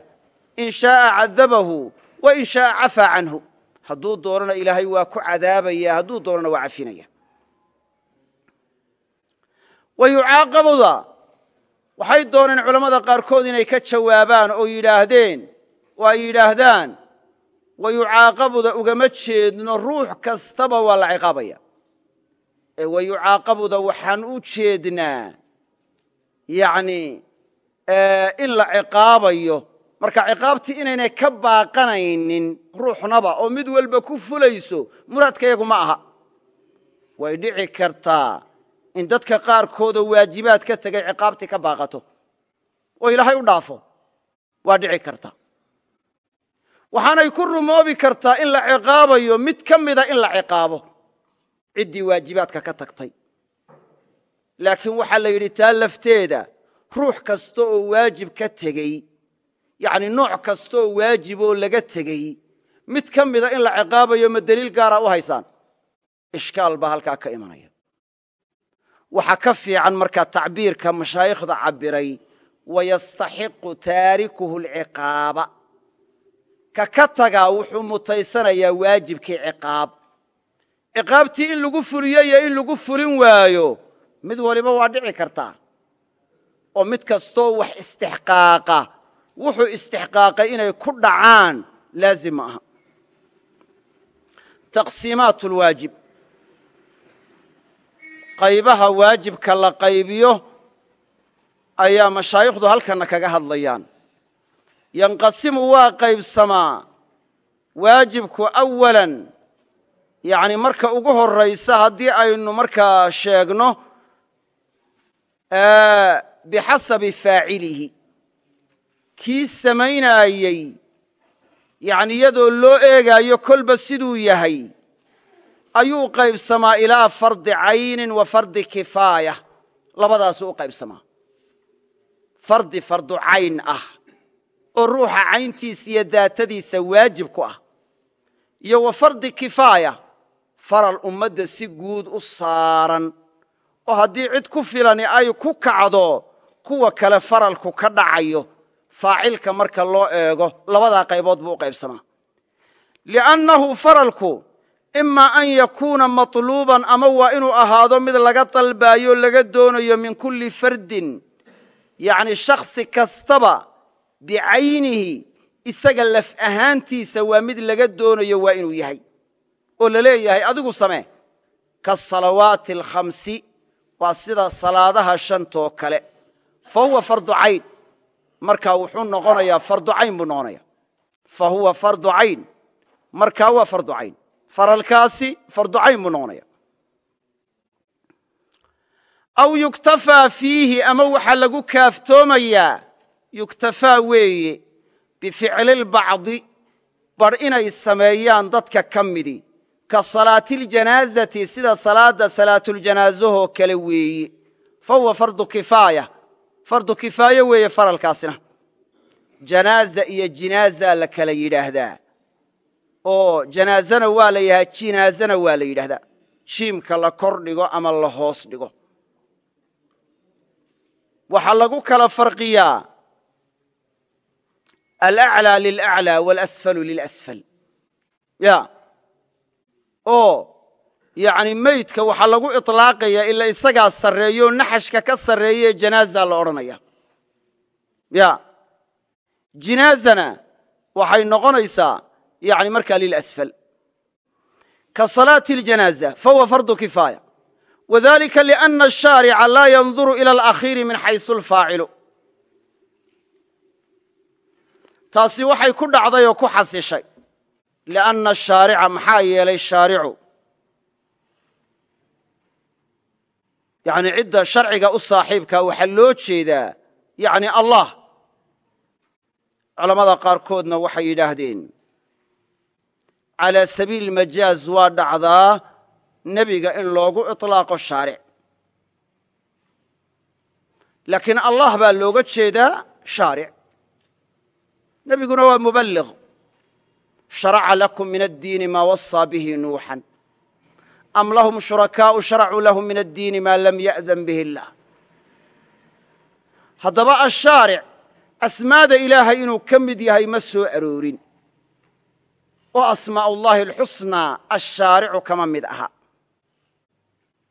in shaaa cadabahu wa in shaaa cafaa canhu. Hadduu doonana ilaahay waa ku cadaabaya hadduu doonana waa cafinaya waxay dooneen culammada qaarkood inay ka jawaabaan oo yidhaahdeen oo ay yidhaahdaan wa yucaaqabuda ugama jeedno ruux kastaba waa la ciqaabaya. Ee wa yucaaqabuda waxaan u jeednaa yacni in la ciqaabayo. Marka ciqaabtii inaynay ka baaqanaynin ruuxnaba oo mid walba ku fulayso muraadkayagu ma aha. Way dhici kartaa in dadka qaarkoodoo waajibaad ka tegay ciqaabtii ka baaqato. Oo ilaahay u dhaafo. Waa dhici karta. Waxaanay ku rumoobi kartaa in la ciqaabayo mid ka mida in la ciqaabo. Ciddii waajibaadka ka tagtay. Laakiin waxaa la yidhi taa lafteeda ruux kasta oo waajib ka tegey yacni nooc kasta oo waajiboo laga tegey mid ka mida in la ciqaabayo ma deliil gaara u haysaan. Ishkaal baa halkaa ka imanaya waxaa ka fiican markaa tacbiirka mashaayikhda cabbiray wayastaxiqu taarikuhu alciqaaba. Ka ka tagaa wuxuu mutaysanayaa waajibkii ciqaab. Ciqaabtii in lagu fuliyo iyo in lagu fulin waayo mid waliba waa dhici kartaa. Oo mid kastoo wax istixqaaqa wuxuu istixqaaqay inay ku dhacaan laazim ma aha. Taqsiimaat qaybaha waajibka la qaybiyo ayaa mashaayikhdu halkana kaga hadlayaan. Yanqasimu waa qaybsamaa waajibku awalan yacni marka ugu horraysa haddii aynu markaa sheegno bixasabi faacilihi. Kii samaynaayey yacni iyadoo loo eegaayo kolba siduu yahay ayuu qaybsamaa ilaa fardi caynin wa fardi kifaaya. Labadaasuu u qaybsamaa. Fardi fardu cayn ah oo ruuxa cayntiisa iyo daatadiisa waajib ku ah. Iyo wa fardi kifaaya faral ummadda si guud u saaran oo haddii cid ku filani ay ku kacdo kuwa kale faralku ka dhacayo faacilka marka loo eego labadaa qaybood buu u qaybsamaa. Li'annahu faralku imaa an yakuuna matluuban ama waa inuu ahaado mid laga dalbaayo laga doonayo min kulli fardin. Yacni shakhsi kastaba bicaynihi isaga laf ahaantiisa waa mid laga doonayo waa inuu yahay. Oo la leeyahay adigu samee kaasalawaati alkhamsi waa sida salaadaha shantoo kale. Fa huwa fardu cayn. Markaa wuxuu noqonayaa fardu cayn buu noqonaya fa huwa fardu cayn. Markaa waa fardu cayn faralkaasi fardu cayn buu noqonaya. Aw yuktafaa fiihi ama waxaa lagu kaaftoomayaa yuktafaa weeye bificli lbacdi bar inay sameeyaan dadka ka midi. Ka salaatiiljanaazati sida salaadda salaatuljanaaزahoo kale weeye. Fa huwa fardu kifaaya. Fardu kifaaye weeye faralkaasina. Janaaza iyo jinaaza la kala yidhaahdaa oo janaazana waa la yidhahdaa jinaazana waa la yidhahdaa jiimka la kor dhigo ama la hoos dhigo waxaa lagu kala farqiyaa alaclىa lilaclىa waalasfalu lilasfal ya oo yacni meydka waxaa lagu iطlaaqaya ila isagaa sarreeyo naxashka ka sarreeye janaaza la odhanaya ya jinaazana waxay noqonaysaa yani markaa lilasfal ka salaati اljanaaza fahuwa fardu kifaaya wadalika liana ashaarica laa yanduru ila alakhiiri min xaysu alfaacilu taasi waxay ku dhacday oo ku xasishay lianna ashaarica maxaa yeelay shaaricu yani cidda sharciga u saaxiibkaa waxaa loo jeedaa yani allah culamada qaarkoodna waxay yidhaahdeen calaa sabiili majaaz waa dhacdaa nebiga in loogu iطlaaqo shaaric laakiin allah baa looga jeedaa shaaric nebiguna waa muballiq sharaca lakum min addiini maa wasaa bihi nuuxan am lahum shurakaau sharacuu lahum min addiini maa lam ya'dan bihi illaah haddaba ashaaric asmaada ilaahay inuu ka mid yahay ma soo aroorin oo asmaa ullahi alxusnaa ashaaricu kama mid aha.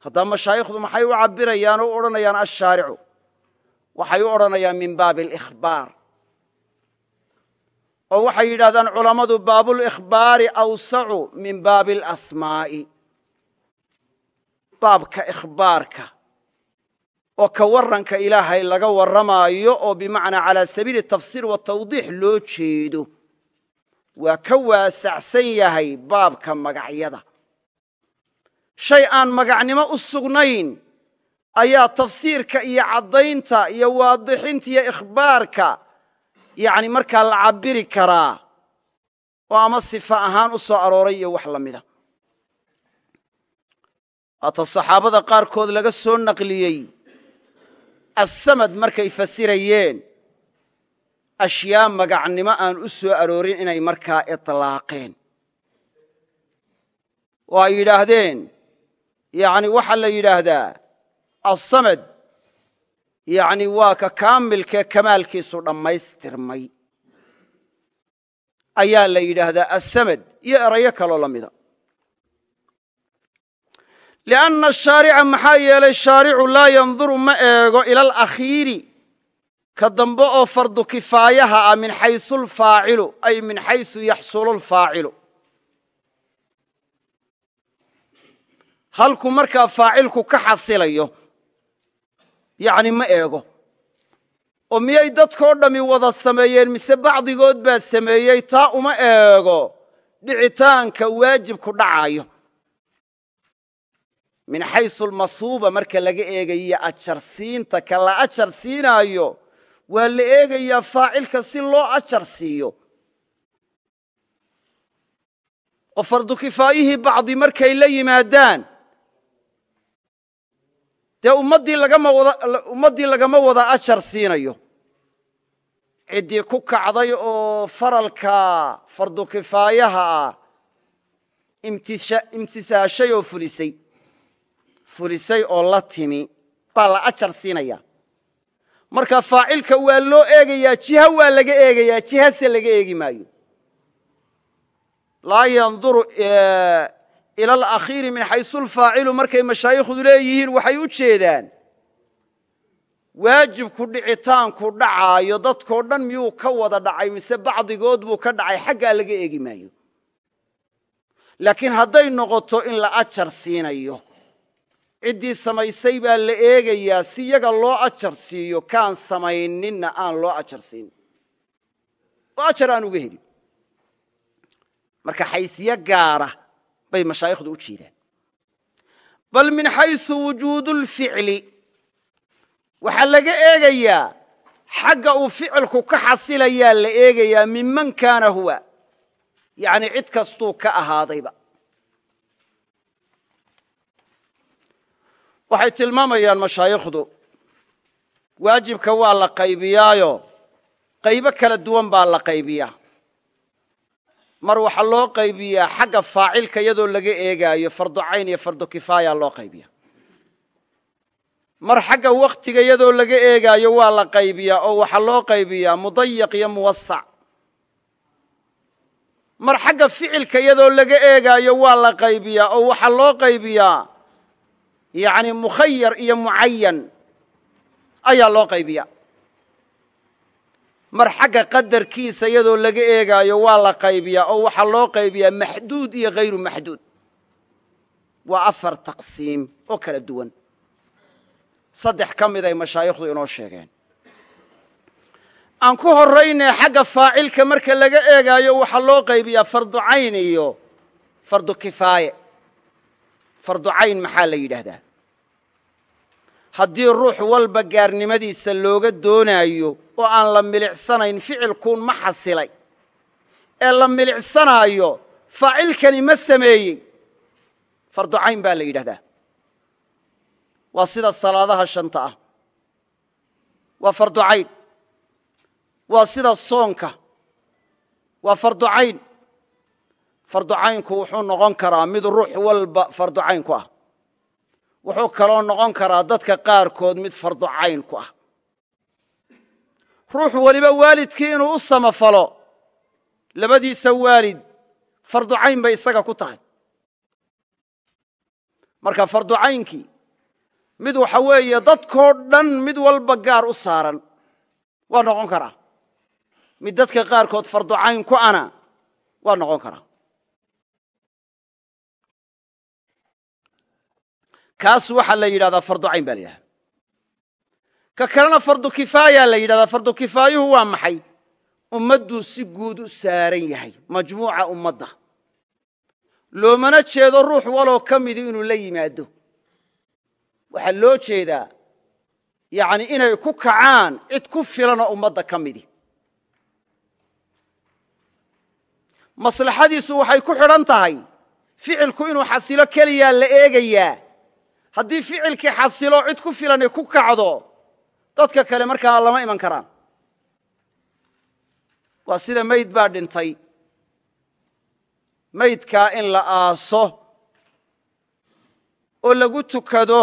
Haddaba mashaayikhdu maxay u cabirayaan oo u odhanayaan ashaaricu? Waxay u odhanayaan min baabi alikhbaar oo waxay yidhahdaan culammadu baabulikhbaari awsacu min baabi alasmaa'i baabka ikhbaarka oo ka warranka ilaahay laga warramaayo oo bimacnaa calaa sabiili tafsiir wa tawdiix loo jeedo waa ka waasacsan yahay baabka magacyada. Shay aan magacnimo u sugnayn ayaa tafsiirka iyo caddaynta iyo waadixinta iyo ikhbaarka yacni markaa la cabbiri karaa oo ama sifa ahaan u soo arooray iyo wax la mida waata saxaabada qaarkood laga soo naqliyey assamad markay fasirayeen ashyaa magacnimo aan u soo aroorin inay markaa iطlaaqeen oo ay yidhaahdeen yacni waxaa la yidhaahdaa assamad yacni waa ka kaamilkee kamaalkiisu dhammaystirmay. Ayaa la yidhaahdaa assamad iyo erayo kaloo la mida. Lianna ashaarica maxaa yeelay shaaricu laa yanduru ma eego ila alakhiiri ka dambe oo fardu kifaayaha ah min xaysu lfaacilu ay min xaysu yaxsulu lfaacilu halku markaa faacilku ka xasilayo yacni ma eego. Oo miyay dadkoo dhammi wada sameeyeen mise bacdigood baa sameeyey taa uma eego. Dhicitaanka waajibku dhacaayo. Min xaysu almasuuba marka laga eegayo ajarsiinta ka la ajar siinaayo waa la eegayaa faacilka si loo ajar siiyo. Oo fardu kifaayihii bacdi markay la yimaadaan. Dee ummaddii lagama wada ajar siinayo. Ciddii ku kacday oo faralka fardu kifaayaha ah imtisaashay oo fulisay. Fulisay oo la timi. Baa la ajar siinaya marka faacilka waa loo eegayaa jiha waa laga eegayaa jihase laga eegi maayo. Laa yanduru ila alakhiiri min xaysu lfaacilu markay mashaayikhdu leeyihiin waxay u jeedaan waajibku dhicitaanku dhacaayo dadkoo dhan miyuu ka wada dhacay mise bacdigood buu ka dhacay xaggaa laga eegi maayo. Laakiin hadday noqoto in la ajar siinayo ciddii samaysay baa la eegayaa si yaga loo ajar siiyo kaan samayninna aan loo ajar siinin oo ajar aan uga helin marka xaysiyo gaara bay mashaayikhdu u jeedaan bal min xaysu wujuudu lficli waxaa laga eegayaa xagga uu ficilku ka xasilayaa la eegayaa minman kaana huwa. Yacni cid kastuu ka ahaadayba waxay tilmaamayaan mashaayikhdu. Waajibka waa la qaybiyaayo. Qaybo kala duwan baa la qaybiyaa. Mar waxaa loo qaybiyaa xagga faacilka iyadoo laga eegaayo fardu cayn iyo fardu kifaaya loo qaybiya mar xagga wakhtiga iyadoo laga eegaayo waa la qaybiyaa oo waxaa loo qaybiyaa mudayiq iyo muwasac mar xagga ficilka iyadoo laga eegaayo waa la qaybiyaa oo waxaa loo qaybiyaa yacni mukhayar iyo mucayan ayaa loo qaybiyaa. Mar xagga qadarkiisa iyadoo laga eegaayo waa la qaybiyaa oo waxaa loo qaybiyaa maxduud iyo hayru maxduud. Waa afar taqsiim oo kala duwan. Saddex ka mid ay mashaayikhdu inoo sheegeen. Aan ku horraynay xagga faacilka marka laga eegaayo waxaa loo qaybiyaa fardu cayn iyo fardu kifaaye fardu cayn maxaa la yidhaahdaa? Haddii ruux walba gaarnimadiisa looga doonaayo oo aan la milicsanayn ficilkuun ma xasilay. Ee la milicsanaayo faacilkani ma sameeyey. Fardu cayn baa la yidhahdaa waa sida salaadaha shanta ah. Waa fardu cayn. Waa sida soonka. Waa fardu cayn fardu caynku wuxuu noqon karaa mid ruux walba fardu cayn ku ah. Wuxuu kaloo noqon karaa dadka qaarkood mid fardu cayn ku ah. Ruux weliba waalidkii inuu u samafalo labadiisa waalid fardu cayn bay isaga ku tahay. Marka fardu caynkii mid waxa weeye dadkoo dhan mid walba gaar u saaran waa noqon karaa. Mid dadka qaarkood fardu cayn ku ana waa noqon karaa kaas waxaa la yidhahdaa fardu cayn baa la yidhahdaa. Ka kalena fardu kifaaya la yidhahdaa fardu kifaayuhu waa maxay? Ummadduu si guud u saaran yahay majmuuca ummadda. Loomana jeedo ruux waloo ka midi inuu la yimaado. Waxaa loo jeedaa yacni inay ku kacaan cid ku filanoo ummadda ka midi. Maslaxadiisu waxay ku xidhan tahay ficilku inuu xasilo keliyaa la eegayaa haddii ficilkii xasilo cid ku filan ku kacdo dadka kale markaa lama iman karaan. Waa sida mayd baa dhintay. Maydkaa in la aaso oo lagu tukado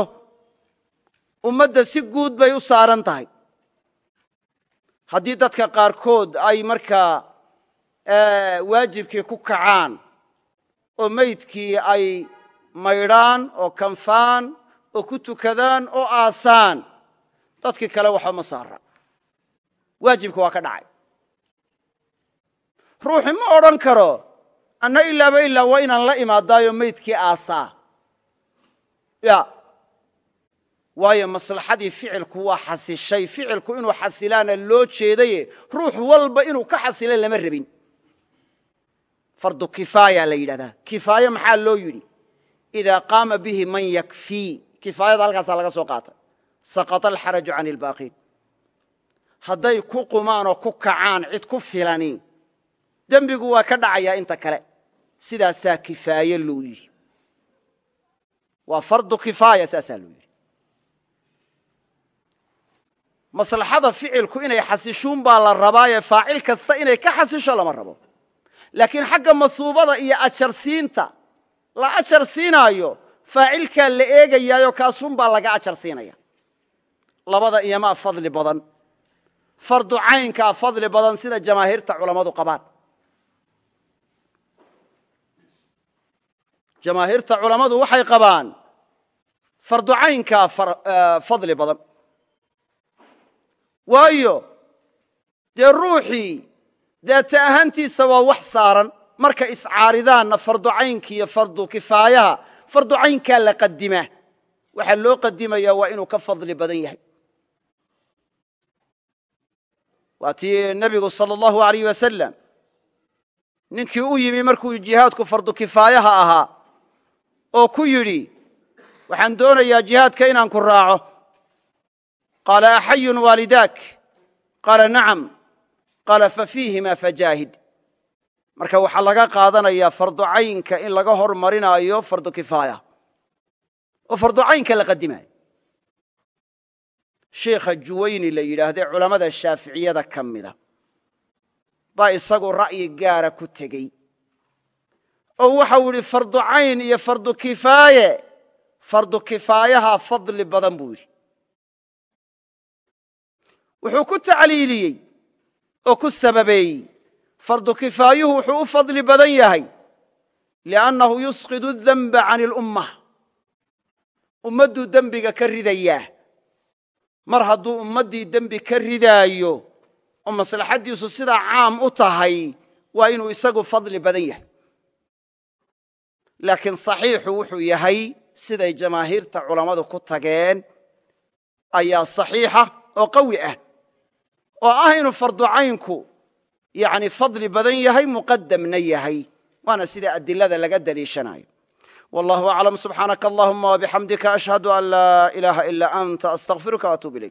ummadda si guud bay u saaran tahay. Haddii dadka qaarkood ay markaa waajibkii ku kacaan oo maydkii ay maydhaan oo kanfaan oo ku tukadaan oo aasaan. Dadkii kale waxba ma saara. Waajibka waa ka dhacay. Ruuxi ma odhan karo anna ilaaba ilaa waa inaan la imaadaayo maydkii aasaa. Ya waayo maslaxadii ficilku waa xasishay. Ficilku inuu xasilaana loo jeedaye ruux walba inuu ka xasila lama rabin. Fardu kifaaya la yidhahdaa. Kifaaye maxaa loo yidhi? Idaa qaama bihi man yakfii kifaayada halkaasaa laga soo qaatay. Saqata alxaraju can ilbaaqiin hadday ku qumaan oo ku kacaan cid ku filani. Dembigu waa ka dhacayaa inta kale. Sidaasaa kifaaye loo yidhi. Waa fardu kifaaya saasaa loo yidhi. Maslaxada ficilku inay xasishuun baa la rabaaye faacil kasta inay ka xasisho lama rabo. Laakiin xagga masuubada iyo ajarsiinta la ajar siinaayo faacilkaa la eegayaayo kaasuun baa laga ajar siinaya. Labada iyomaa fadli badan. Fardu caynkaa fadli badan sida jamaahiirta culammadu qabaan. Jamaahiirta culammadu waxay qabaan fardu caynkaa fadli badan. Waayo dee ruuxii daata ahaantiisa waa wax saaran. Marka iscaaridaanna fardu caynka iyo fardu kifaayaha fardu caynkaa la qadimaa waxaa loo qadimayaa waa inuu ka fadli badan yahay. Waa tii nebigu sala allahu alayh wasalam ninkii u yimi markuu jihaadku fardu kifaayaha ahaa oo ku yidhi waxaan doonayaa jihaadka inaan ku raaco. Qaala axayun waalidaak? Qaala nacam. Qaala fafiihima fajaahid marka waxaa laga qaadanayaa fardu caynka in laga hormarinaayo fardu kifaaya. Oo fardu caynka la qadimayo sheikha juwayni la yidhaahdee culammada shaaficiyada ka mida. Baa isagu ra'yi gaara ku tegey. Oo waxau yidhi fardu cayn iyo fardu kifaaye. Fardu kifaayaha fadli badan buu yidhi. Wuxuu ku tacliiliyey oo ku sababeeyey fardu kifaayuhu wuxuu u fadli badan yahay liannahu yusqidu adanba can ilumma ummadduu dembiga ka ridayaa mar hadduu ummaddii dembi ka ridaayo oo maslaxaddiisu sidaa caam u tahay waa inuu isagu fadli badan yahay. Laakiin saxiixu wuxuu yahay siday jamaahiirta culammadu ku tageen ayaa saxiixa oo qawi ah. Oo ah inuu fardu yacni fadli badan yahay muqadamna yahay. Waana sida adilada laga daliishanayo wallahu aclam subxaanaka allahuma wabixamdika ashhadu an laa ilaaha ilaa anta astaqfiruka waatuub ilayk